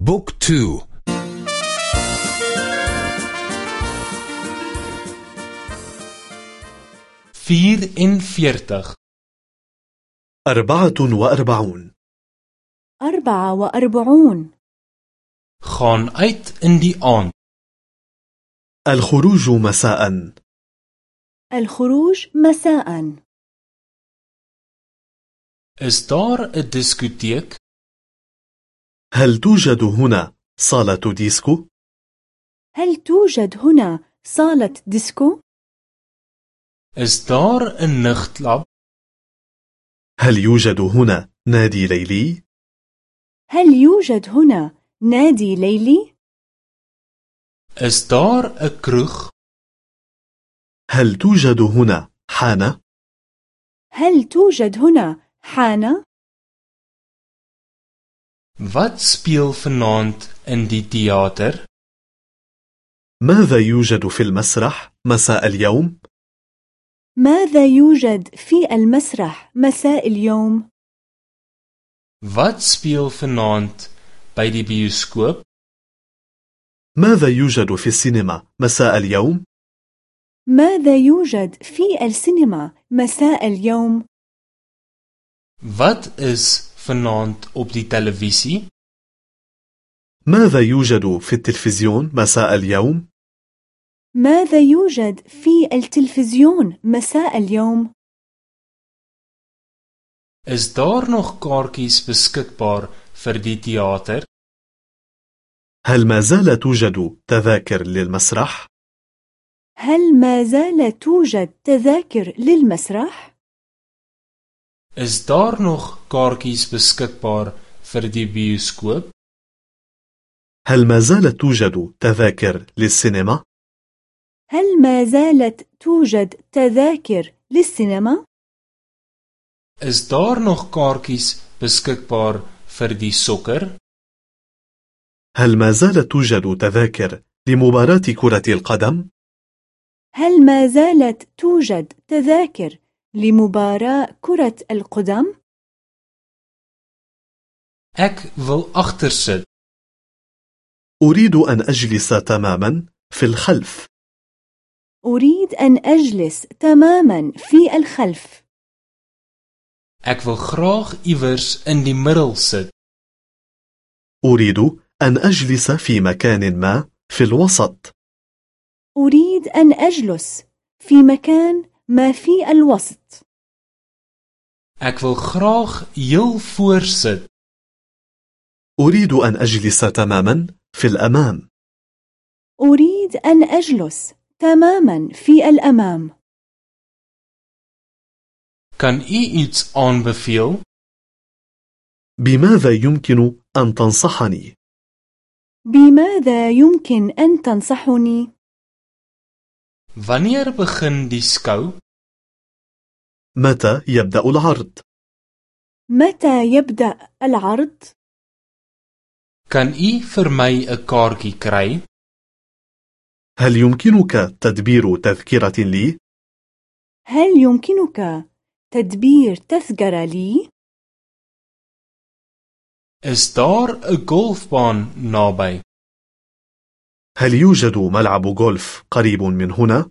book two. vier en veertig أربعة وأربعون. أربعة وأربعون. gaan uit in die aand الخروج مساء. الخروج مساء. is daar 'n diskoteek هل توجد هنا صالة ديسكو؟ هل توجد هنا صالة ديسكو؟ is daar 'n nagklub هل يوجد هنا نادي ليلي؟ هل يوجد هنا نادي ليلي؟ is daar kroeg هل توجد هنا حانة؟ هل توجد هنا حانة؟ Wat speel vanaand in die teater ماذا يوجد في المسرح مساء اليوم؟ ماذا يوجد في المسرح مساء اليوم؟ wat speel vanaand by die bioskoop ماذا يوجد في السينما مساء اليوم؟ ماذا يوجد في السينما مساء اليوم؟ wat is vanaand op die televisie ماذا يوجد في التلفزيون مساء اليوم؟ ماذا يوجد في التلفزيون مساء اليوم؟ is daar nog kaartjies beskikbaar vir die teater هل ما زال توجد تذاكر للمسرح؟ هل ما زال توجد تذاكر للمسرح؟ Is daar nog kaartjies beskikbaar vir die bioskoop هل ما زالت توجد تذاكر للسينما؟ هل ما زالت توجد تذاكر للسينما؟ is daar nog kaartjies beskikbaar vir die sokker هل ما زالت توجد تذاكر لمباراة كرة القدم؟ هل ما زالت توجد تذاكر لمباراة كرة القدم؟ ek wil agtersit أريد أن أجلس تماما في الخلف. أريد أن أجلس تماما في الخلف. Ek wil graag iewers in die middel sit. أريد أن أجلس في مكان ما في الوسط. أريد أن أجلس في مكان ما في الوسط. Ek wil graag heel voor sit. أريد أن أجلس تماما في الأمام. أريد أن أجلس تماما في الأمام. Kan u iets aanbeveel? بماذا يمكن أن تنصحني؟ بماذا يمكن أن تنصحني؟ Wanneer begin die skou متى يبدأ العرض؟ متى يبدأ العرض؟ kan u vir my 'n kaartjie kry هل يمكنك تدبير تذكرة لي؟ هل يمكنك تدبير تذكرة لي؟ is daar 'n golfbaan naby هل يوجد ملعب غولف قريب من هنا؟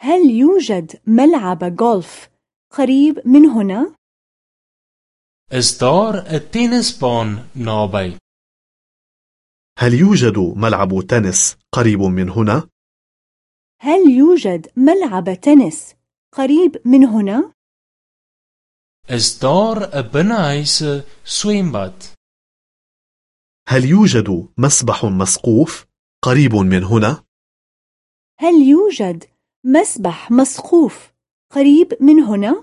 هل يوجد ملعب غولف قريب من هنا؟ is daar 'n tennisbaan naby هل يوجد ملعب تنس قريب من هنا؟ هل يوجد ملعب تنس قريب من هنا؟ is daar 'n binnehuise swembad هل يوجد مسبح مسقوف قريب من هنا؟ هل يوجد مسبح مسقوف قريب من هنا؟